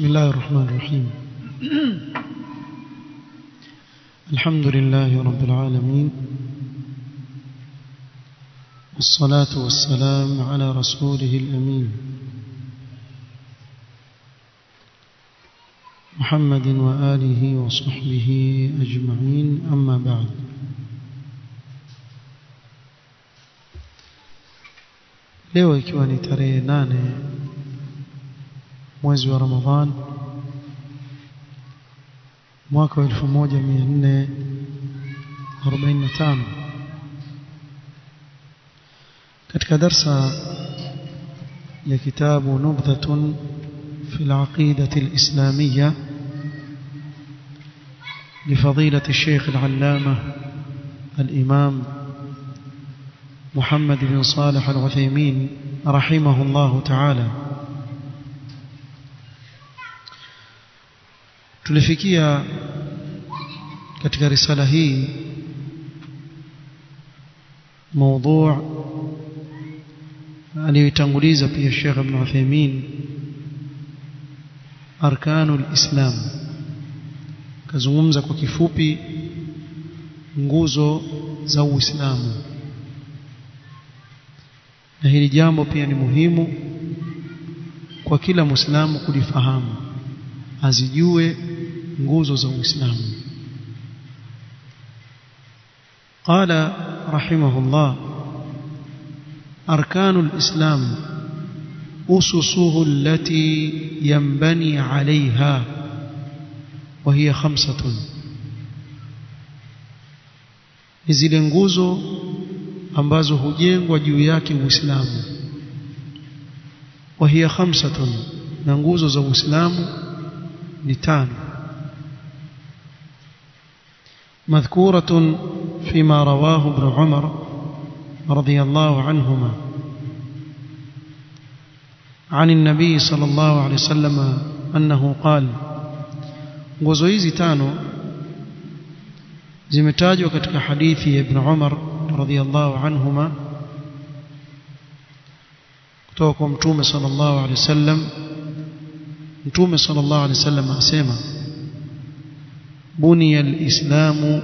بسم الله الرحمن الرحيم. الحمد لله رب العالمين. والصلاة والسلام على رسوله الأمين. محمد وآله وصحبه أجمعين. أما بعد. leo ikiwa nane mwezi wa Ramadhan mwaka wa 1445 katika darsa ya kitabu nubdhatun في العقيدة الإسلامية لفضيلة الشيخ العلامة الإمام محمد بن صالح العثيمين رحمه الله تعالى tulifikia katika risala hii موضوع aliyotanguliza pia Sheikh Ibn Uthaymeen arkanul islam kazungumza kwa kifupi nguzo za uislamu na hili jambo pia ni muhimu kwa kila muislamu kulifahamu azijue nguzo za uislamu قال رحمه الله أركان الإسلام أسسه التي ينبني عليها وهي خمسة zile nguzo ambazo hujengwa juu yake Uislamu وهي خمسة na nguzo za Uislamu ni tano مذكورة فيما رواه ابن عمر رضي الله عنهما. عن النبي صلى الله عليه وسلم أنه قال وزويزي تانو زمتاج وكتك حديثي ابن عمر رضي الله عنهما كتوكم تومي صلى الله عليه وسلم تومي صلى الله عليه وسلم أسيما buniya الاسلام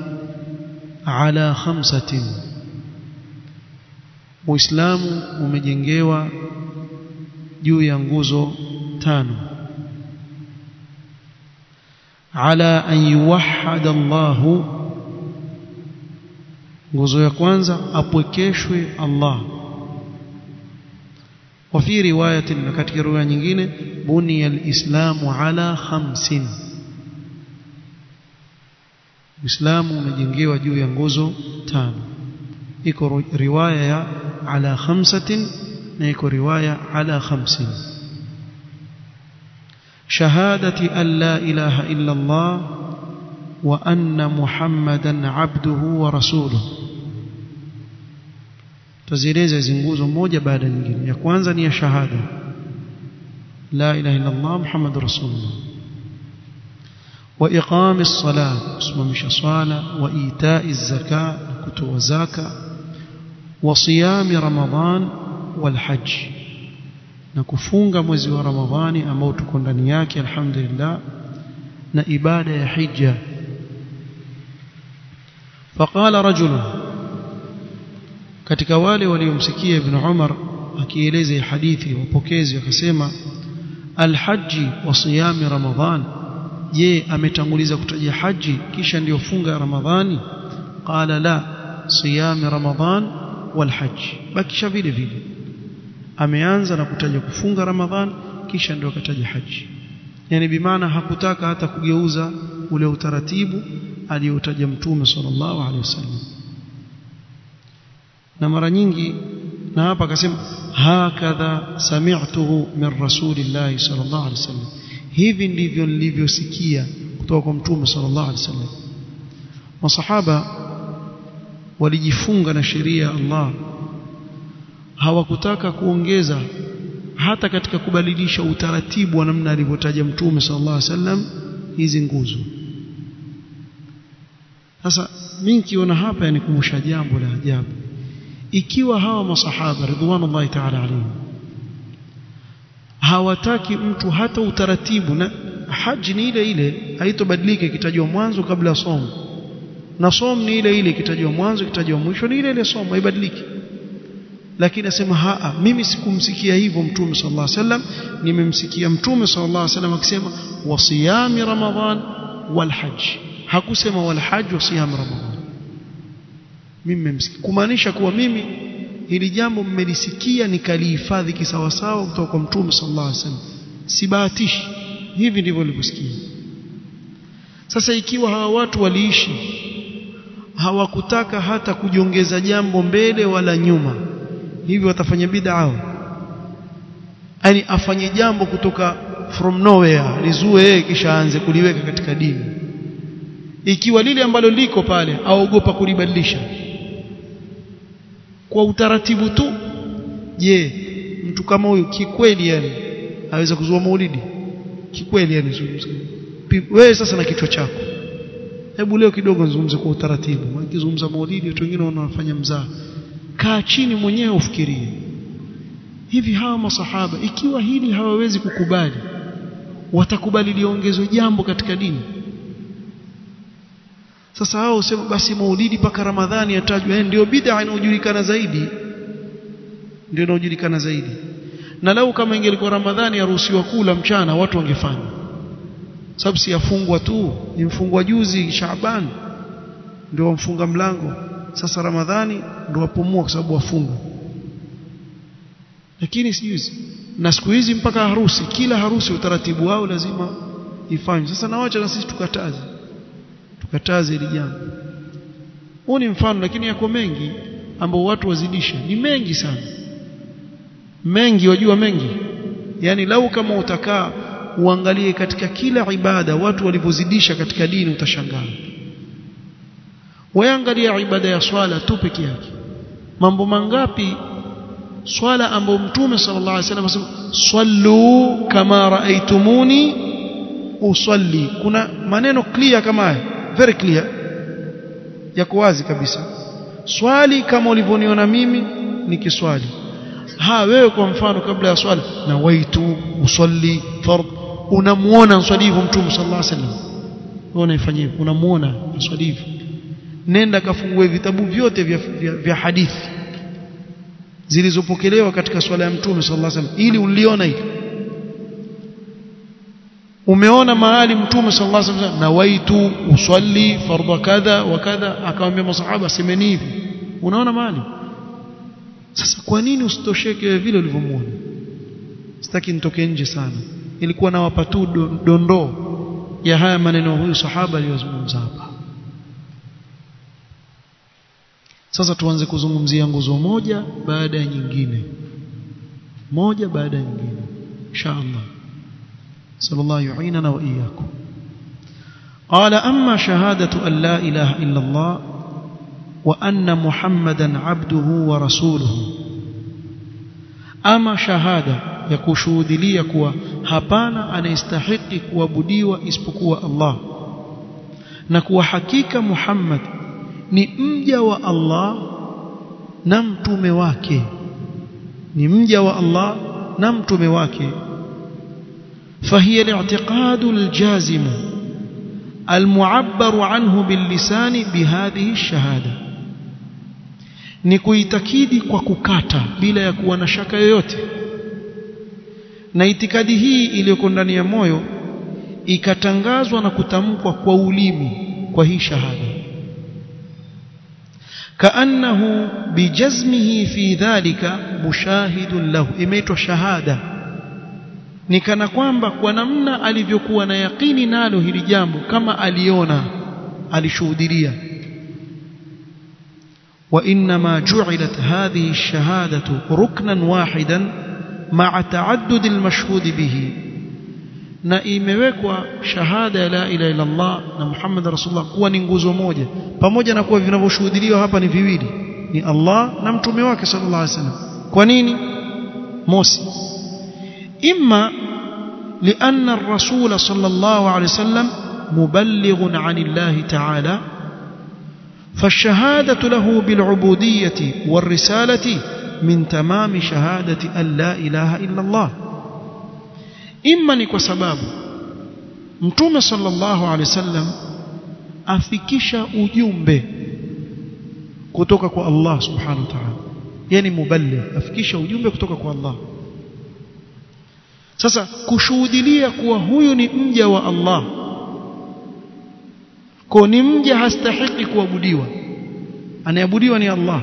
على خمسه واسلام umejengewa juu ya nguzo tano. Ala an yuwahhada Allah nguzo ya kwanza apwekeshwe Allah. Wa fi riwayatin na katika riwaya nyingine buniya alislamu ala khamsin Uislamu umejengewa juu ya nguzo tano. Iko riwaya ya ala khamsatin na iko riwaya ala khamsin. Shahadati an la ilaha illa Allah wa anna muhammadan abduhu wa rasuluhu. Tazieleza hizi nguzo moja baada nyingine. Ya kwanza ni ya shahada. La ilaha illa Allah muhammadur rasulullah kusimamisha swala wa itai az-zakah kutoa zaka wa siyami ramadhan والحج na kufunga mwezi wa ramadhani ambao tuko ndani yake alhamdulillah na ibada ya hija faqala rajul katika wale waliomsikia ibn umar akieleza hadithi wapokezi wakasema alhaji wa siyami ramadhan je ametanguliza kutaja haji kisha ndio funga ramadhani? Qala la siyami ramadhan wal walhajj bakisha vile vile. Ameanza na kutaja kufunga ramadhan kisha ndio akataja haji yani bimaana hakutaka hata kugeuza ule utaratibu aliyotaja mtume sallallahu alaihi wasallam. Na mara nyingi na hapa akasema hakadha sami'tuhu min rasulillahi sallallahu alaihi wasallam hivi ndivyo nilivyosikia kutoka kwa mtume sallallahu alaihi wasallam. Masahaba walijifunga na sheria ya Allah. Hawakutaka kuongeza hata katika kubadilisha utaratibu wa namna alivyotaja mtume sallallahu alaihi wasallam hizi nguzo. Sasa mimi nikiona hapa yanikumbusha jambo la ajabu. Ikiwa hawa masahaba ridwanullahi ta'ala alayhim hawataki mtu hata utaratibu na haji ni ile ile haitobadilika ikitajwa mwanzo kabla ya somo. Na somo ni ile ile ikitajwa mwanzo ikitajwa mwisho ni ile ile somo haibadiliki. Lakini asema haa mimi sikumsikia hivyo mtume sallallahu alaihi wasallam. Nimemsikia mtume sallallahu alaihi wasallam akisema wasiyami ramadhan wal hajj hakusema wal hajj wa siyam ramadhan. Mimi kumaanisha kuwa mimi hili jambo mmelisikia nikalihifadhi kisawasawa kutoka kwa mtume sallallahu alaihi wasallam. Sibahatishi. Hivi ndivyo nilivyosikia. Sasa ikiwa hawa watu waliishi hawakutaka hata kujiongeza jambo mbele wala nyuma hivi watafanya bid'a yani afanye jambo kutoka from nowhere lizue yeye kisha aanze kuliweka katika dini. Ikiwa lile ambalo liko pale aogopa kulibadilisha kwa utaratibu tu. Je mtu kama huyu kikweli yani aweza kuzua maulidi? Kikweli yani wewe sasa na kichwa chako. Hebu leo kidogo nizungumze kwa utaratibu. Nikizungumza maulidi watu wengine wanafanya mzaa kaa chini mwenyewe ufikirie. Hivi hawa masahaba ikiwa hili hawawezi kukubali watakubali liongezwe jambo katika dini sasa wao usema basi maulidi mpaka ramadhani yatajwa ndio bid'a inayojulikana zaidi. Ndio inayojulikana zaidi. Na lau kama ingelikuwa ramadhani yaruhusiwa kula mchana watu wangefanya. Sababu si yafungwa tu ni mfungwa juzi Shaaban. Ndio wamfunga mlango. Sasa ramadhani ndio wapumua kwa sababu wafunga lakini sijuzi na siku hizi mpaka harusi kila harusi utaratibu wao lazima ifanywe. Sasa nawacha na sisi tukataze tukataze hili jambo. Huu ni mfano lakini yako mengi ambao watu wazidisha. Ni mengi sana. Mengi wajua mengi. Yani lau kama utakaa uangalie katika kila ibada watu walivyozidisha katika dini utashangaa. Waangalia ibada ya swala tu peke yake. Mambo mangapi swala ambayo mtume sallallahu alaihi wasallam asema sallu kama raaitumuni usalli. Kuna maneno clear kama haya very clear. Yako wazi kabisa. Swali kama ulivyoniona mimi nikiswali ha wewe kwa mfano kabla ya swala na waitu usalli fard. Unamuona swali hivyo mtume sallallahu alaihi wasallam. Wewe hivyo unamuona swali hivyo. Nenda kafungue vitabu vyote vya, vya, vya hadithi zilizopokelewa katika swala ya mtume sallallahu alaihi wasallam ili uliona hili umeona mahali mtume sallallahu alaihi wasallam nawaitu usalli fardha kadha wa kadha akamwambia masahaba semeni hivi. Unaona mahali? Sasa kwa nini usitosheke vile ulivyomuona sitaki nitoke nje sana. Ilikuwa nawapa tu dondoo ya haya maneno huyu sahaba aliyozungumza hapa. Sasa tuanze kuzungumzia nguzo moja baada ya nyingine. Moja baada ya nyingine. Inshallah sallallahu yu'inana wa iyyakum قال أما شهادة أن لا إله إلا الله وأن محمدا عبده ورسوله أما شهادة يكشهد لي كوا هبانا أن يستحق kuabudiwa isipokuwa Allah na kuwa hakika Muhammad ni mja wa Allah na mtume wake ni mja wa Allah na mtume wake فهي الاعتقاد الجازم المعبر عنه باللسان بهذه الشهاده ni kuitakidi kwa kukata bila ya kuwa na shaka yoyote na itikadi hii iliyoko ndani ya moyo ikatangazwa na kutamkwa kwa ulimi kwa hii shahada kaannahu bijazmihi fi dhalika mushahidun lahu imeitwa shahada ni kana kwamba kwa namna alivyokuwa na yakini nalo hili jambo kama aliona alishuhudilia وإنما جعلت هذه الشهادة ركنا واحدا مع تعدد المشهود به na imewekwa shahada ya la ilaha illa Allah na Muhammad rasulullah kuwa ni nguzo moja pamoja na kuwa vinavyoshuhudiliwa hapa ni viwili ni Allah na mtume wake sallallahu alaihi wasallam kwa nini mosi إما لأن الرسول صلى الله عليه وسلم مبلغ عن الله تعالى فالشهادة له بالعبودية والرسالة من تمام شهادة أن لا إله إلا الله. إما نكسباب متوم صلى الله عليه وسلم أفكش أجيوم به كتوكك الله سبحانه وتعالى. يعني مبلغ أفكش أجيوم به كتوكك الله. Sasa kushuhudilia kuwa huyu ni mja wa Allah kwa ni mja hastahiki kuabudiwa. Anayeabudiwa ni Allah.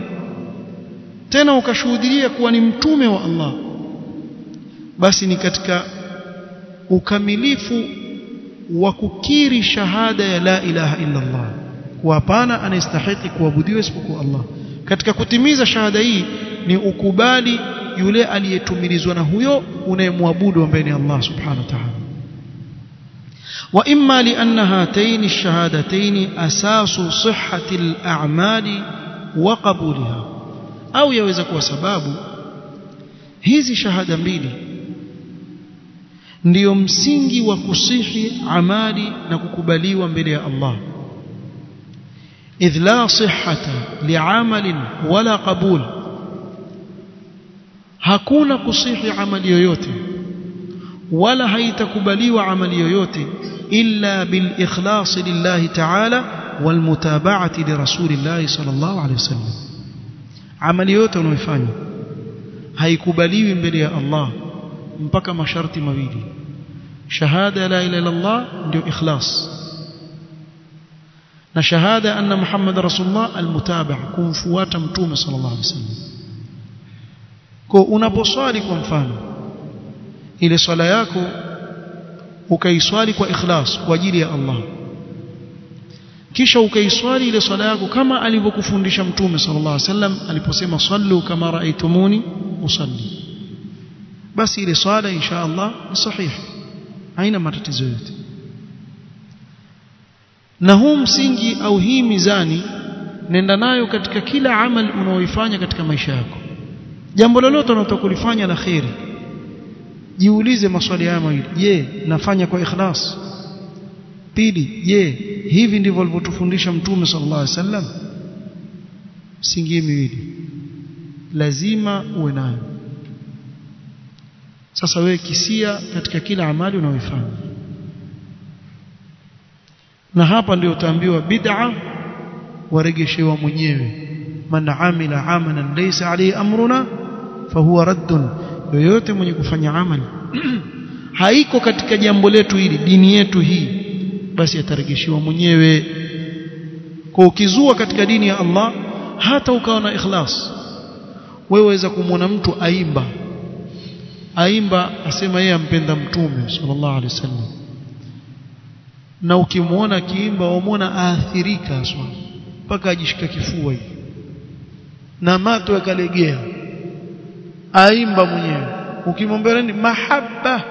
Tena ukashuhudilia kuwa ni mtume wa Allah basi ni katika ukamilifu wa kukiri shahada ya la ilaha illa Allah kuwa hapana anastahiki kuabudiwa isipokuwa Allah. Katika kutimiza shahada hii ni ukubali yule aliyetumilizwa na huyo unayemwabudu ambaye ni Allah subhanahu wa ta'ala. Wa imma li anna hatayn ash-shahadatayn asasu sihhati al-a'mali wa qabuliha au yaweza kuwa sababu hizi shahada mbili ndiyo msingi wa kusihi amali na kukubaliwa mbele ya Allah. Idh la sihhata li'amalin wala qabul hakuna kusihi amali yoyote wala haitakubaliwa amali yoyote illa bil ikhlas lillahi ta'ala wal mutaba'ati li rasulillahi sallallahu alayhi wasallam amali yote unayofanya haikubaliwi mbele ya Allah mpaka masharti mawili shahada la ilaha illa Allah ndio ikhlas na shahada anna Muhammad rasulullah almutaba' kumfuata mtume sallallahu alaihi wasallam kwa unaposwali kwa mfano ile swala yako ukaiswali kwa ikhlas kwa ajili ya Allah. Kisha ukaiswali ile swala yako kama alivyokufundisha mtume sallallahu alaihi wasallam aliposema sallu kama raaitumuni usalli. Basi ile swala insha Allah ni sahihi haina matatizo yote. Na huu msingi au hii mizani nenda nayo katika kila amal unaoifanya katika maisha yako jambo lolote unalokulifanya la khairi jiulize maswali haya mawili. Je nafanya kwa ikhlas? Pili je hivi ndivyo alivyotufundisha mtume sallallahu alaihi wasallam? Msingi miwili. Lazima uwe nayo. Sasa wewe kisia katika kila amali unaoifanya na hapa ndio utaambiwa bid'a waregeshewa mwenyewe. Man amila amalan laysa alayhi amruna fahuwa raddun yoyote mwenye kufanya amali. Haiko katika jambo letu hili dini yetu hii. Basi atarejeshiwa mwenyewe. Kwa ukizua katika dini ya Allah hata ukawa na ikhlas wewe waweza kumwona mtu aimba. Aimba asema yeye ampenda mtume sallallahu alaihi wasallam. Na ukimwona kiimba wamwona aathirika aswa mpaka ajishika kifua hivi. Na mato yakalegea aimba mwenyewe. Ukimwambia nini? Mahaba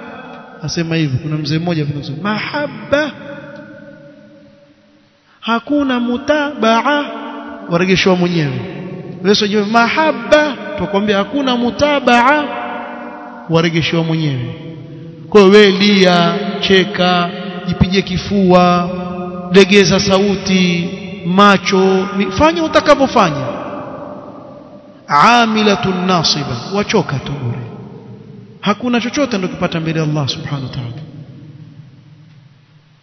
asema hivi kuna mzee mmoja anasema mahaba hakuna mutabaa waregeshwa mwenyewe. Wewe mahaba tukwambia hakuna mutabaa waregeshwa mwenyewe. Kwa hiyo wewe lia cheka jipige kifua degeza sauti macho fanya utakavyofanya amilatun nasiba wachoka tu bure. Hakuna chochote ndio kupata mbele ya Allah subhanahu wa ta'ala.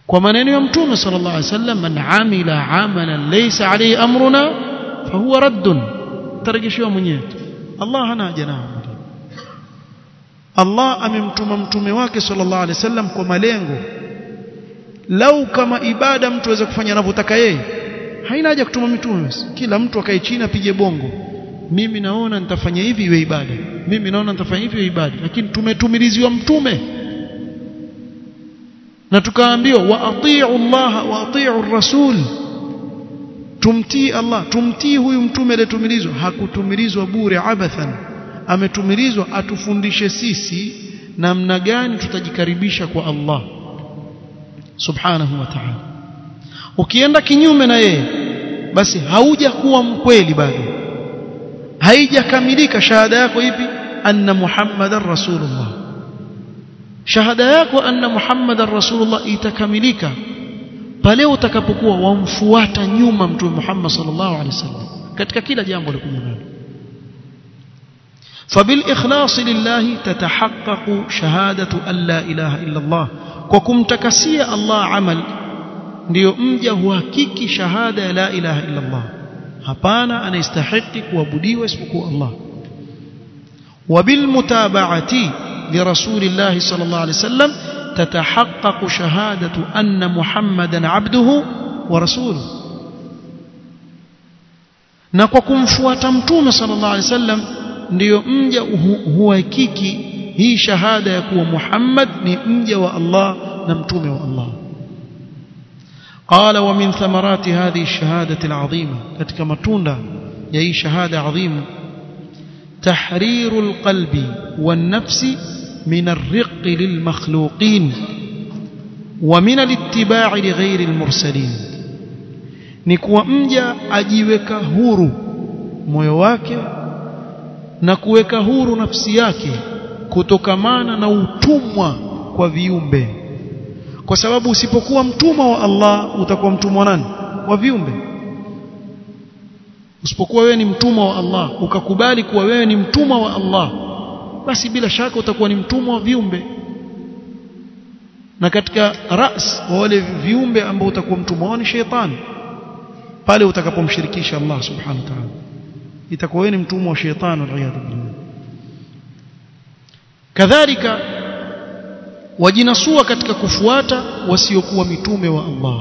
Kwa maneno ya mtume sallallahu alaihi wasallam man amila amalan laysa alayhi amruna fahuwa raddun. Tarejeshiwa mwenyewe Allah hana haja nao Allah amemtuma mtume wake sallallahu alaihi wasallam kwa malengo. Lau kama ibada mtu aweza kufanya anavyotaka yeye haina haja kutuma mitume kila mtu akae chini apige bongo mimi naona nitafanya hivi iwe ibada. Mimi naona nitafanya hivi iwe ibada. Lakini tumetumiliziwa mtume. Na tukaambiwa wa atii Allah wa atiu rasul. Tumtii Allah. Tumtii huyu mtume aliyetumilizwa. Hakutumilizwa bure abathan. Ametumilizwa atufundishe sisi namna gani tutajikaribisha kwa Allah. Subhanahu wa ta'ala. Ukienda kinyume na yeye basi hauja kuwa mkweli bado haijakamilika shahada yako ipi anna muhammadar rasulullah shahada yako anna muhammadar rasulullah itakamilika pale utakapokuwa wamfuata nyuma mtume Muhammad sallallahu alaihi wasallam katika kila jambo likuja nalo فبالإخلاص لله تتحقق شهادة أن لا إله إلا الله kwa kumtakasia Allah amal ndiyo mja huhakiki shahada ya la ilaha illa Allah hapana anastahili kuabudiwa isipokuwa Allah وبالمتابعه لرسول الله صلى الله عليه وسلم تتحقق شهاده ان محمدا عبده ورسوله na kwa kumfuata mtume sallallahu alaihi wasallam ndiyo mja huhakiki hii shahada ya kuwa Muhammad ni mja wa Allah na mtume wa Allah قال ومن ثمرات هذه الشهادة العظيمة كتك متونة يأي شهادة عظيمة. تحرير القلب والنفس من الرق للمخلوقين ومن الاتباع لغير المرسلين. نكوى أمجا أجيوك هورو ميواك نكوك هورو نفسياك كتكمانا نوتموا kwa viumbe kwa sababu usipokuwa mtumwa wa Allah utakuwa mtumwa nani? Wa viumbe. Usipokuwa wewe ni mtumwa wa Allah ukakubali kuwa wewe ni mtumwa wa Allah basi bila shaka utakuwa ni mtumwa wa viumbe. Na katika ras wa wale viumbe ambao utakuwa mtumwa wao ni shetani pale utakapomshirikisha Allah subhanahu wa ta'ala. Itakuwa wewe ni mtumwa wa shetani waliyadhu billah. Kadhalika wajinasua katika kufuata wasiokuwa mitume wa Allah.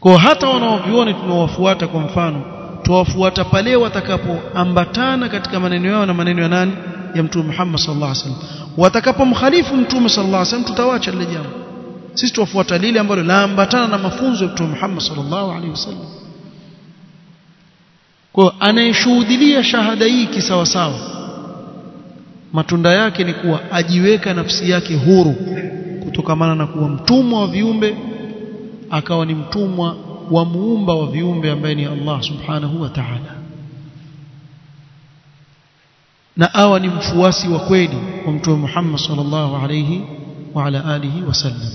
Kwa hata wanaovioni tunawafuata kwa mfano tuwafuata pale watakapoambatana katika maneno yao na maneno ya nani? Ya mtume Muhammad sallallahu alaihi wasallam. Watakapomkhalifu mtume sallallahu alaihi wasallam tutawacha lile jambo. Sisi tuwafuata lile ambalo laambatana na mafunzo ya mtume Muhammad sallallahu alaihi wasallam. Kwa anayeshuhudia shahada hii kisawasawa matunda yake ni kuwa ajiweka nafsi yake huru kutokamana na kuwa mtumwa wa viumbe akawa ni mtumwa wa muumba wa viumbe ambaye ni Allah subhanahu wa ta'ala. Na awa ni mfuasi wa kweli wa mtume Muhammad sallallahu alayhi wa ala alihi wasallam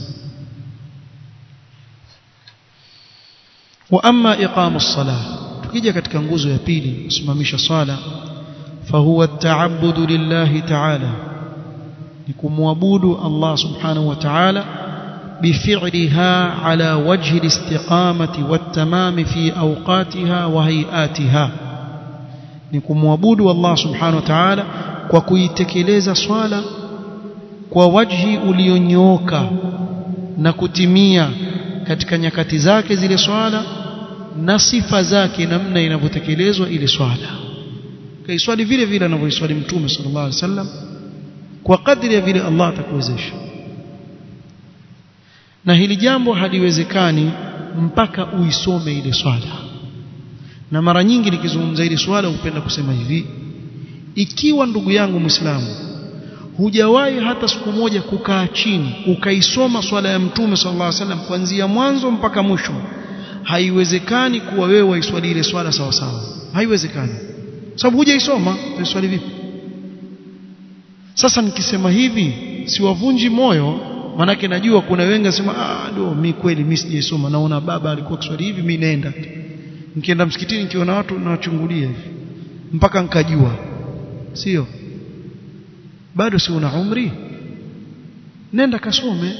wa amma iqamu salah tukija katika nguzo ya pili kusimamisha swala fahuwa at-ta'abbudu lillahi ta'ala ni kumwabudu Allah subhanahu wa ta'ala بفعلها على وجه الاستقامة والتمام في أوقاتها وهيئاتها نكمwabudu Allah subhanahu wa ta'ala kwa kuitekeleza swala kwa wajhi ulionyooka na kutimia katika nyakati zake zile swala na sifa zake namna inavyotekelezwa ile swala kaiswali vile vile anavyoiswali mtume sallallahu alaihi wasallam kwa kadri ya vile Allah atakuwezesha. Na hili jambo haliwezekani mpaka uisome ile swala. Na mara nyingi nikizungumza ile swala hupenda kusema hivi ikiwa ndugu yangu Muislamu hujawahi hata siku moja kukaa chini ukaisoma swala ya mtume sallallahu alaihi wasallam kuanzia mwanzo mpaka mwisho haiwezekani kuwa wewe waiswali ile swala sawa sawa haiwezekani sababu hujaisoma utaswali vipi sasa nikisema hivi siwavunji moyo manake najua kuna wengi wasema ah do mimi kweli mimi sijaisoma. Naona baba alikuwa kiswali hivi mimi naenda. Nikienda msikitini nikiona watu nawachungulia hivi. Mpaka nikajua. Sio? Bado si una umri? Nenda kasome.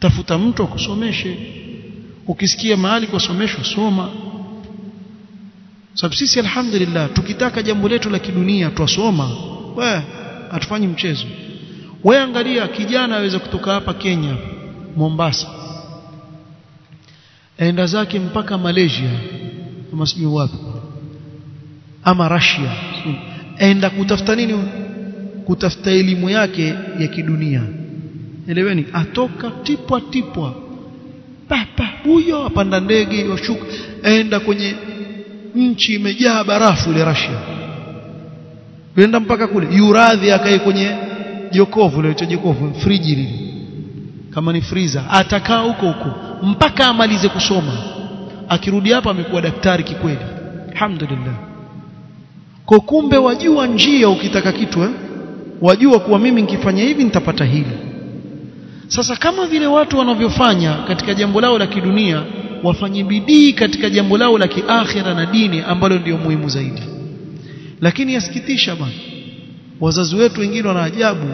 Tafuta mtu akusomeshe. Ukisikia mahali kwa kusomeshwa soma sababu sisi alhamdulillah tukitaka jambo letu la kidunia twasoma. We hatufanyi mchezo. We angalia kijana aweza kutoka hapa Kenya Mombasa. Aenda zake mpaka Malaysia. Ama sijui wapi. Ama Russia. Aenda kutafuta nini? Kutafuta elimu yake ya kidunia. Eleweni atoka tipwa tipwa. Papa huyo apanda ndege washuka. Aenda kwenye nchi imejaa barafu ile Russia. Wenda mpaka kule yuradhi akae kwenye jokovu ile jokovu friji lile kama ni freezer atakaa huko huko mpaka amalize kusoma. Akirudi hapa amekuwa daktari kikweli. Alhamdulillah. Kwa kumbe wajua njia ukitaka kitu eh? wajua kuwa mimi nikifanya hivi nitapata hili. Sasa kama vile watu wanavyofanya katika jambo lao la kidunia wafanye bidii katika jambo lao la kiakhira na dini ambalo ndio muhimu zaidi. Lakini yasikitisha bwana wazazi wetu wengine wana ajabu.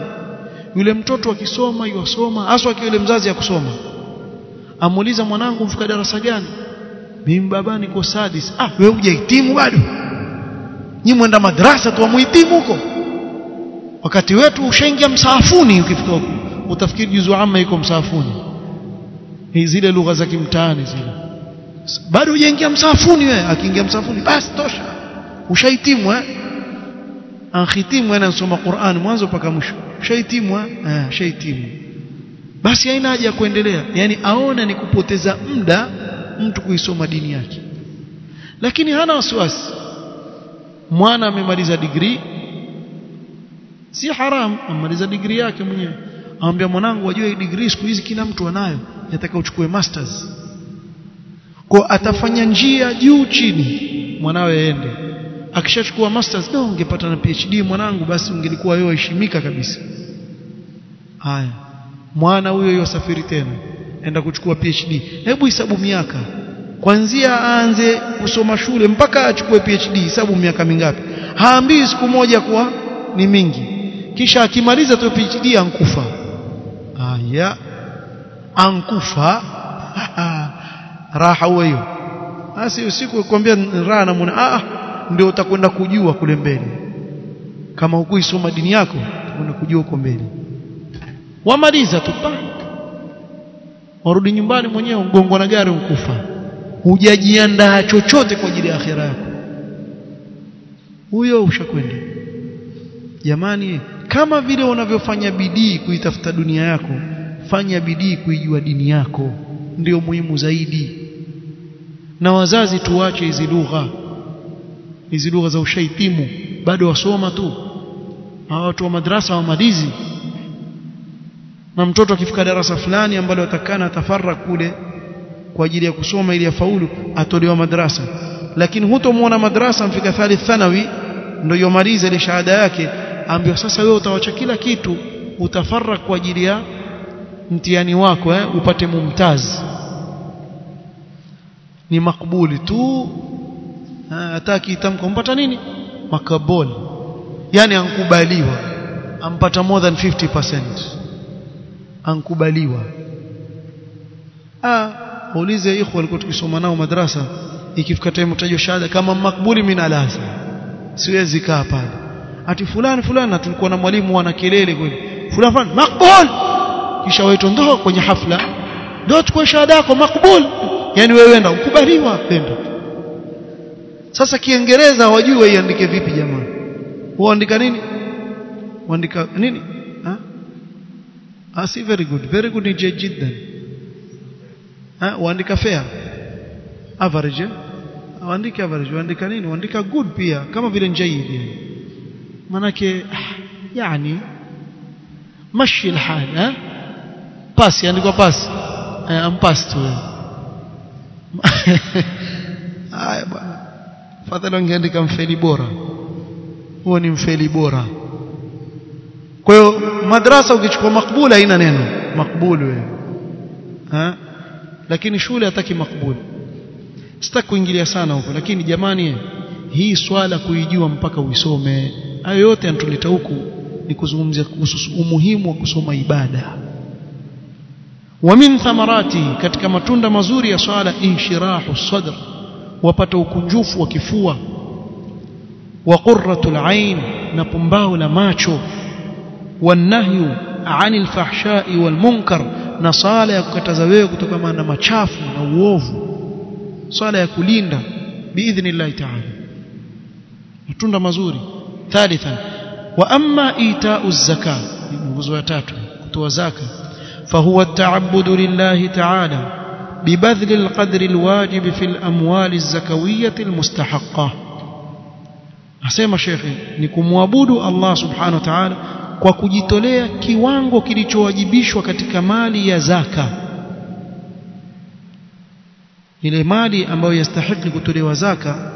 Yule mtoto akisoma yuasoma hasa akiwa yule mzazi ya kusoma. Amuuliza mwanangu mfika darasa gani? Mimi baba niko sadis. Ah wewe hujahitimu bado? Nyinyi mwenda madrasa tu muhitimu huko. Wakati wetu ushaingia msaafuni ukifika huko. Utafikiri juzu amma iko msaafuni. Zile lugha za kimtaani zile bado hujaingia msafuni wewe. Akiingia msafuni basi tosha. Ushaitimu eh anhitimu anasoma Qur'an mwanzo mpaka mwisho. Ushaitimwa. Eh ushaitimu basi haina haja ya kuendelea. Yani aona ni kupoteza muda mtu kuisoma dini yake. Lakini hana wasiwasi. Mwana amemaliza degree. Si haram amaliza degree yake mwenyewe. Amwambia mwanangu wajue degree siku hizi kila mtu anayo. Yataka uchukue masters kwa atafanya njia juu chini mwanawe aende. Akishachukua masters ndio ungepata na PhD mwanangu basi ungelikuwa wewe heshimika kabisa. Haya mwana huyo yosafiri tena. Enda kuchukua PhD hebu hesabu miaka. Kwanzia aanze kusoma shule mpaka achukue PhD hesabu miaka mingapi? Haambii siku moja kuwa ni mingi. Kisha akimaliza tu PhD ankufa. Haya ankufa raha hiyo. Basi usiku ukwambia raha na muna ah ndio utakwenda kujua kule mbele. Kama hukuisoma dini yako utakwenda kujua huko mbele. Wamaliza tu warudi nyumbani mwenyewe ugongwa na gari ukufa hujajiandaa chochote kwa ajili ya akhira yako. Huyo ushakwenda. Jamani kama vile unavyofanya bidii kuitafuta dunia yako fanya bidii kuijua dini yako. Ndio muhimu zaidi na wazazi tuwache hizi lugha. Hizi lugha za ushaitimu. Bado wasoma tu. Hawa watu wa madrasa wamalizi na mtoto akifika darasa fulani ambalo atakana atafarra kule kwa ajili ya kusoma ili afaulu atolewa madrasa. Lakini hutomwona madrasa mfika thalith thanawi ndio yomaliza ile shahada yake. Ambiwa sasa wewe utawacha kila kitu. Utafarra kwa ajili ya mtihani wako eh, upate mumtaz ni makbuli tu. Hata akitamka mpata nini? Makabul. Yani ankubaliwa. Ampata more than 50% ankubaliwa. Ah ulize ikhwa walikuwa tukisoma nao madrasa ikifika time utajwa shahada kama makbuli min alasa siwezi kaa pale. Ati fulani fulani tulikuwa na mwalimu ana kelele kweli. Fulani fulani makbul. Kisha waitwa kwenye hafla. Ndio chukua shahada yako makbul yani wewe na ukubaliwa pendo sasa kiingereza wajui waiandike vipi jamani? Huandika nini? Huandika nini? Ha? ah si very good. Very good ni jidan ha? Huandika fair. Average eh? huandika average. Huandika nini? Huandika good pia kama vile njaidi manake ah, yani mashi alhal ha? Pasi andikwa pasi. Eh, Am wewe. haya bwana. Fadhali ungeandika mfeli bora. Huo ni mfeli bora. Kwa hiyo madrasa ukichukua makbula haina neno. Makbulu wewe. Ha? Lakini shule hataki makbulu sitaki kuingilia sana huko. Lakini jamani hii swala kuijua mpaka uisome. Hayo yote yanatuleta huku. Ni kuzungumzia kuhusu umuhimu wa kusoma ibada wa min thamarati katika matunda mazuri ya swala inshirahu sadr wapata ukunjufu wa kifua. Wa qurratul ain na pumbao la macho. Wanahyu anil fahshai wal munkar na sala ya kukataza wewe kutokana na machafu na uovu. Sala ya kulinda biidhnillah ta'ala. Matunda mazuri. Thalithan. Wa amma ita'u ni nguzo ya tatu kutoa zaka فهو التعبد لله تعالى ببذل القدر الواجب في الأموال الزكوية المستحقة asema shekhe ni kumwabudu Allah subhanahu wa ta'ala kwa kujitolea kiwango kilichowajibishwa katika mali ya zaka ile mali ambayo yastahili kutolewa zaka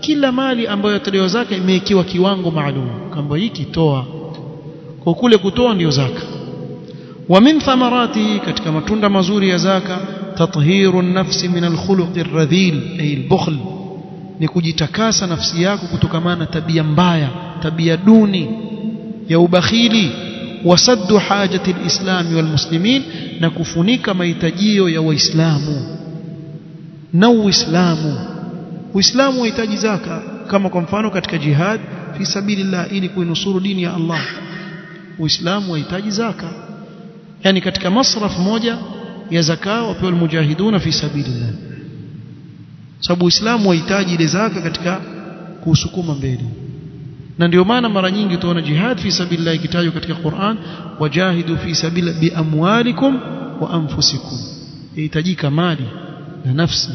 kila mali ambayo yatolewa zaka imewekiwa kiwango maalum kwamba hiki toa kwa kule kutoa ndiyo zaka wa min thamaratihi katika matunda mazuri ya zaka tathiru nafsi min alkhuluq alradhil ay albukhl. Ni kujitakasa nafsi yako kutokamana tabia mbaya tabia duni ya ubakhili wasaddu hajati alislami walmuslimin na kufunika mahitajio ya waislamu. Na uislamu. Uislamu unahitaji zaka kama kwa mfano katika jihad fi sabilillah ili kuinusuru dini ya Allah. Uislamu unahitaji zaka yani katika masraf moja ya zaka wapewa almujahiduna fi sabilillah. Sababu uislamu wahitaji ile zaka katika kusukuma mbele. Na ndio maana mara nyingi tuona jihad fi sabilillah ikitajwa katika Qur'an wajahidu fi sabilillah bi amwalikum wa anfusikum. Inahitajika mali na nafsi.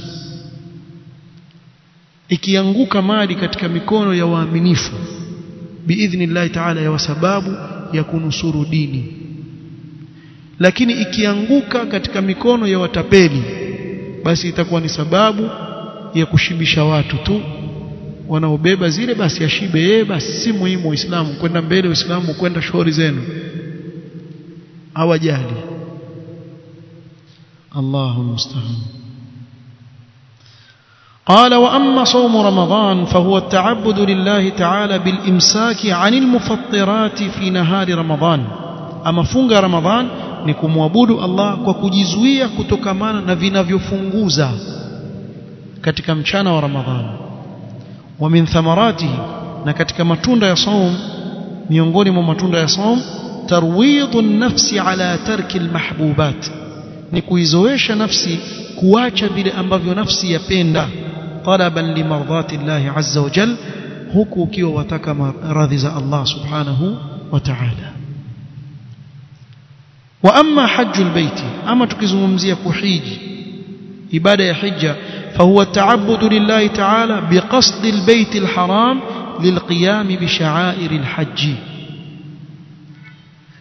Ikianguka mali katika mikono ya waaminifu biidhnillahi ta'ala ya sababu ya kunusuru dini lakini ikianguka katika mikono ya watapeli basi itakuwa ni sababu ya kushibisha watu tu wanaobeba zile basi ashibe yeye basi si muhimu uislamu kwenda mbele uislamu kwenda shori zenu hawajali Allahu musta'an قال واما صوم رمضان فهو التعبد لله تعالى بالامساك عن المفطرات في نهار رمضان اما funga رمضان ni kumwabudu Allah kwa kujizuia kutokamana na vinavyofunguza katika mchana wa Ramadhani. Wa min thamaratihi na katika matunda ya saum miongoni mwa matunda ya saum tarwidhu nafsi ala tarki almahbubat ni kuizoesha nafsi kuacha vile ambavyo nafsi yapenda. Talaban limardati Allah azza wa jal huku ukiwa wataka radhi za Allah subhanahu wa ta'ala wa amma hajjul baiti ama tukizungumzia kuhiji ibada ya hija fahuwa taabudu lillahi ta'ala biqasdi albayti alharam lilqiyam bisha'airi alhajj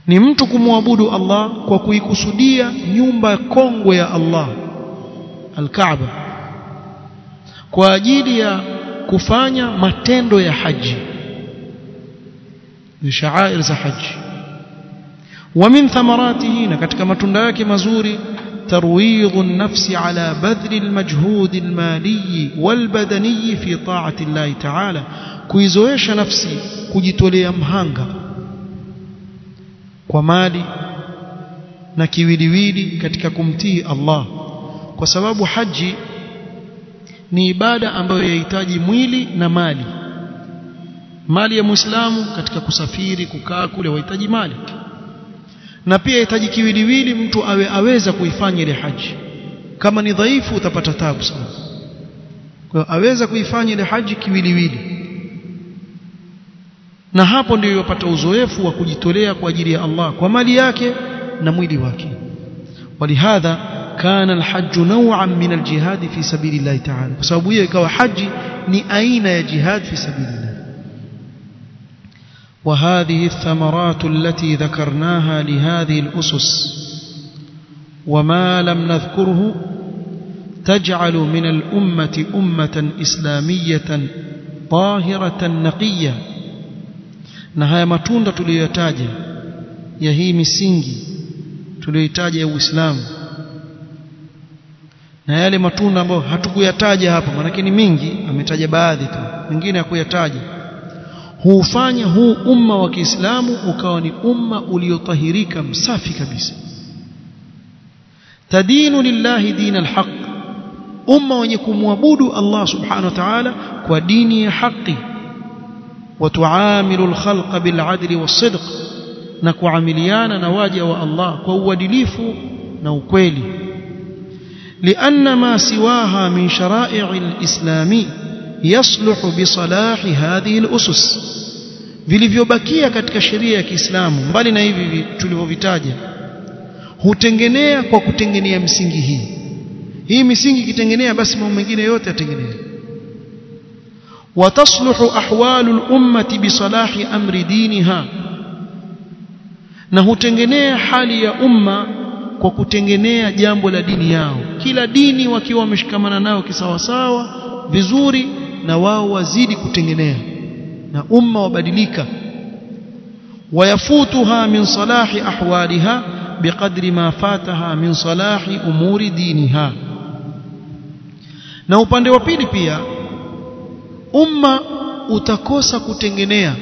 ni mtu kumwabudu Allah kwa kuikusudia nyumba kongwe ya Allah alkaaba kwa ajili ya kufanya matendo ya haji ni sha'air za haji wa min thamaratihi na katika matunda yake mazuri ترويض النفس على بذل المجهود المالي والبدني في طاعة الله تعالى kuizoesha nafsi kujitolea mhanga kwa mali na kiwiliwili katika kumtii Allah kwa sababu haji ni ibada ambayo yahitaji mwili na mali mali ya muislamu katika kusafiri kukaa kule wahitaji mali na pia yahitaji kiwiliwili mtu awe aweza kuifanya ile haji. Kama ni dhaifu utapata tabu sana. Kwa aweza kuifanya ile haji kiwiliwili. Na hapo ndio yopata uzoefu wa kujitolea kwa ajili ya Allah kwa mali yake na mwili wake. Walihadha kana alhajj naw'an min aljihad fi sabilillah ta'ala. Kwa sababu hiyo ikawa haji ni aina ya jihad fi sabilillah وهذه الثمرات التي ذكرناها لهذه الأسس وما لم نذكره تجعل من الأمة أمة إسلامية طاهرة نقية نهاية matunda tuliyotaja ya hii misingi tuliyotaja ya Uislamu na yale matunda ambayo hatukuyataja hapa maana ni mingi ametaja baadhi tu mengine hakuyataja huufanya huu umma wa Kiislamu ukawa ni umma uliotahirika msafi kabisa tadinu lillahi dina alhaq umma wenye kumwabudu Allah subhanahu wa ta'ala kwa dini ya haki وتعامل الخلق بالعدل والصدق na kuamiliana na waja wa Allah kwa uadilifu na ukweli لأن ما سواها من شرائع الإسلام yasluhu bisalahi hadhihi alusus. Vilivyobakia katika sheria ya Kiislamu mbali na hivi tulivyovitaja hutengenea kwa kutengenea msingi hii. Hii misingi ikitengenea basi mambo mengine yote yatengenea watasluhu ahwalu lummati bisalahi amri diniha. Na hutengenea hali ya umma kwa kutengenea jambo la dini yao. Kila dini wakiwa wameshikamana nao kisawasawa vizuri na wao wazidi kutengenea na umma wabadilika. Wayafutuha min salahi ahwaliha biqadri ma fataha min salahi umuri diniha. Na upande wa pili pia umma utakosa kutengenea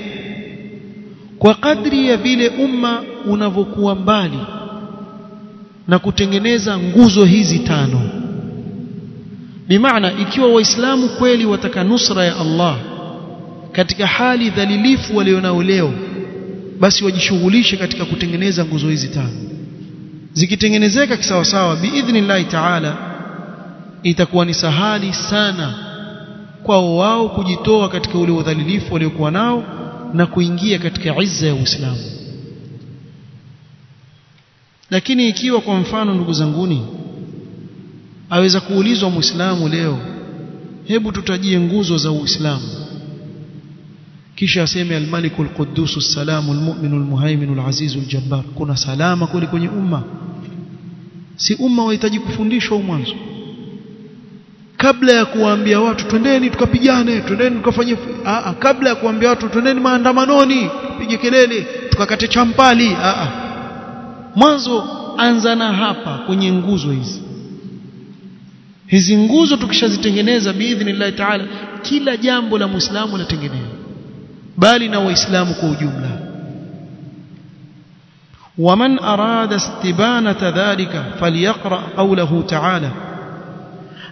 kwa kadri ya vile umma unavyokuwa mbali na kutengeneza nguzo hizi tano bimaana ikiwa waislamu kweli wataka nusra ya Allah katika hali dhalilifu walionao leo basi wajishughulishe katika kutengeneza nguzo hizi tano. Zikitengenezeka kisawasawa biidhnillahi taala itakuwa ni sahali sana kwao wao kujitoa katika ule udhalilifu waliokuwa nao na kuingia katika izza ya Uislamu. Lakini ikiwa kwa mfano ndugu zanguni aweza kuulizwa muislamu leo hebu tutajie nguzo za Uislamu. Kisha aseme al-Malik al-Quddus as-Salam al-Mu'min al-Muhaymin al-Aziz al-Jabbar. Kuna salama kweli kwenye umma? Si umma wahitaji kufundishwa mwanzo. Kabla ya kuwaambia watu twendeni tukapigane twendeni tukafanye a kabla ya kuambia watu twendeni maandamanoni pige kelele tukakate champali a. Mwanzo anza na hapa kwenye nguzo hizi hizi nguzo tukishazitengeneza biidhnillahi taala kila jambo la muislamu latengeneza bali na waislamu kwa ujumla. Waman arada istibanata dhalika falyaqra qawlahu taala.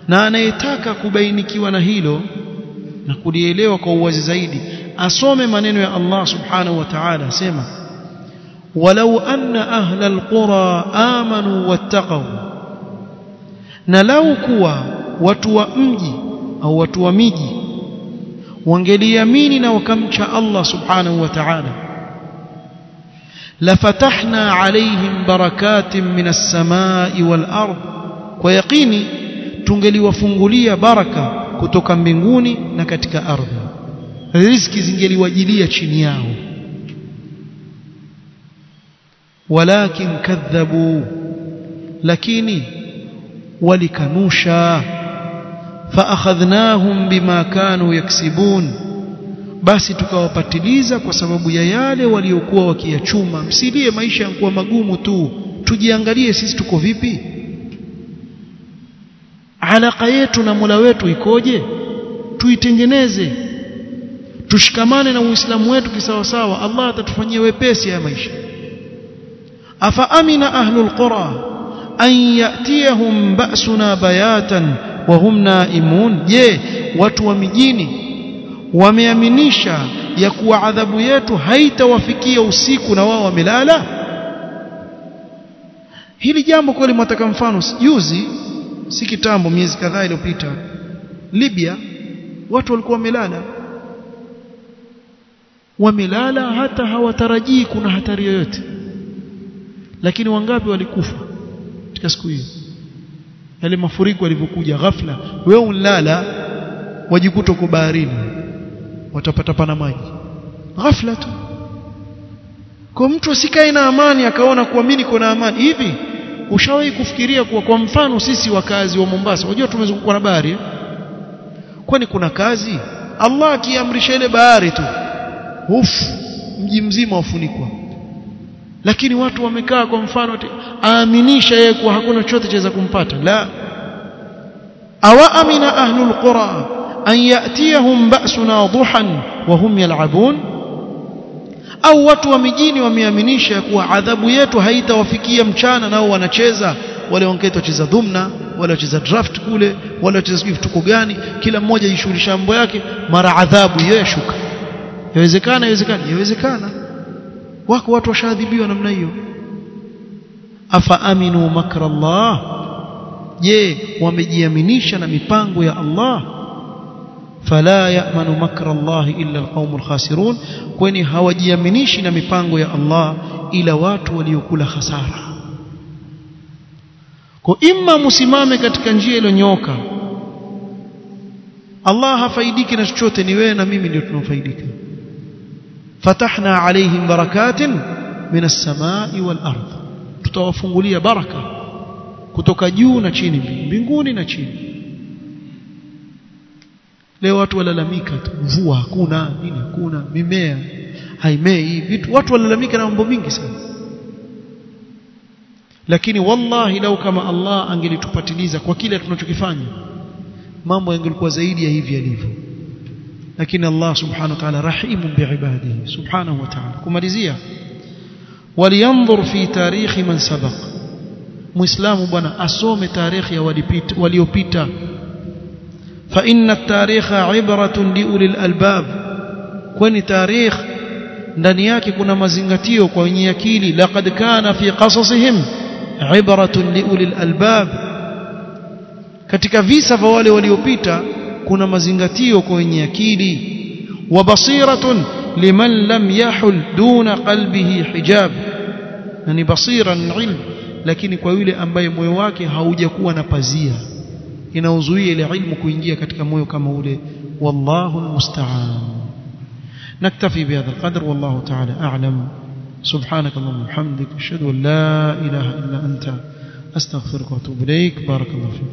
Na anayetaka kubainikiwa na hilo na kulielewa kwa uwazi zaidi asome maneno ya Allah subhanahu wa ta'ala asema walau anna ahla alqura amanu wattaqu na lau kuwa watu wa mji au watu wa miji wangeliamini na wakamcha Allah subhanahu wa ta'ala lafatahna alaihim barakatin minas samai wal ard kwa yaqini tungeliwafungulia baraka kutoka mbinguni na katika ardhi. Riziki zingeliwajilia chini yao. Walakin kadhabu lakini walikanusha. Faakhadhnahum bima kanu yaksibun. Basi tukawapatiliza kwa sababu ya yale waliokuwa wakiyachuma. Msilie maisha yankuwa magumu tu. Tujiangalie sisi tuko vipi? Alaka yetu na mula wetu ikoje? Tuitengeneze. Tushikamane na Uislamu wetu kisawasawa. Allah atatufanyia wepesi ya maisha. Afa amina ahlul qura an yatiyahum ba'suna bayatan wa hum naimun. Je watu wa mijini wameaminisha ya kuwa adhabu yetu haitawafikia usiku na wao wamelala? Hili jambo kweli mwataka mfano. Juzi si kitambo miezi kadhaa iliyopita Libya watu walikuwa wamelala. Wamelala hata hawatarajii kuna hatari yoyote. Lakini wangapi walikufa katika siku hiyo yale mafuriko yalivyokuja ghafla wewe unlala wajikuta uko baharini watapata pana maji. Ghafla tu. Kwa mtu asikae na amani akaona kuamini kuna amani. Hivi ushawahi kufikiria kuwa kwa mfano sisi wakazi wa Mombasa unajua tumezungukwa na bahari kwani kuna kazi? Allah akiamrisha ile bahari tu uf mji mzima ufunikwa lakini watu wamekaa kwa mfano aaminisha yeye kuwa hakuna chochote chaweza kumpata. La. Awa amina ahlul qura an yatiyahum ba'suna duhan wa hum yal'abun? Au watu wa mijini wameaminisha kuwa adhabu yetu haitawafikia mchana nao wanacheza wale wangeto wacheza dhumna wale wacheza draft kule wale wacheza sijui vituko gani kila mmoja jishughulisha mambo yake mara adhabu hiyo yashuka yawezekana yawezekana yawezekana wako watu washaadhibiwa namna hiyo. Afa aminu makra Allah? Je wamejiaminisha na mipango ya Allah? Fala ya'manu makra Allah illa alqaumul khasirun. Kwani hawajiaminishi na mipango ya Allah ila watu waliokula hasara kwa imma musimame katika njia iliyonyoka. Allah hafaidiki na chochote ni wewe na mimi ndio tunafaidika fatahna alaihim barakatin minas samai wal ardh tutawafungulia baraka kutoka juu na chini mbinguni na chini. Leo watu walalamika mvua hakuna nini hakuna mimea haimei vitu watu walalamika na mambo mingi sana. Lakini wallahi lau kama Allah angelitupatiliza kwa kile tunachokifanya mambo yangelikuwa zaidi ya hivi yalivyo لكن الله سبحانه وتعالى رحيم بعباده سبحانه وتعالى. كما ولينظر في تاريخ من سبق. مسلم بنا أسوم تاريخ وليوبيتا فإن التاريخ عبرة لأولي الألباب. كون تاريخ ndaniyake كنا mazingatio kwa wenye akili laqad kana fi qasasihim ibratun liuli lalbab katika visa vya kuna mazingatio kwa wenye akili wa basiratun liman lam yahul duna qalbihi hijab na ni basira ni ilmu lakini kwa yule ambaye moyo wake haujakuwa na pazia inaozuia ile ilmu kuingia katika moyo kama ule wallahu almusta'an naktafi bihadha alqadr wallahu ta'ala a'lam سبحانك اللهم وبحمدك اشهد ان لا اله الا انت استغفرك واتوب اليك بارك الله فيك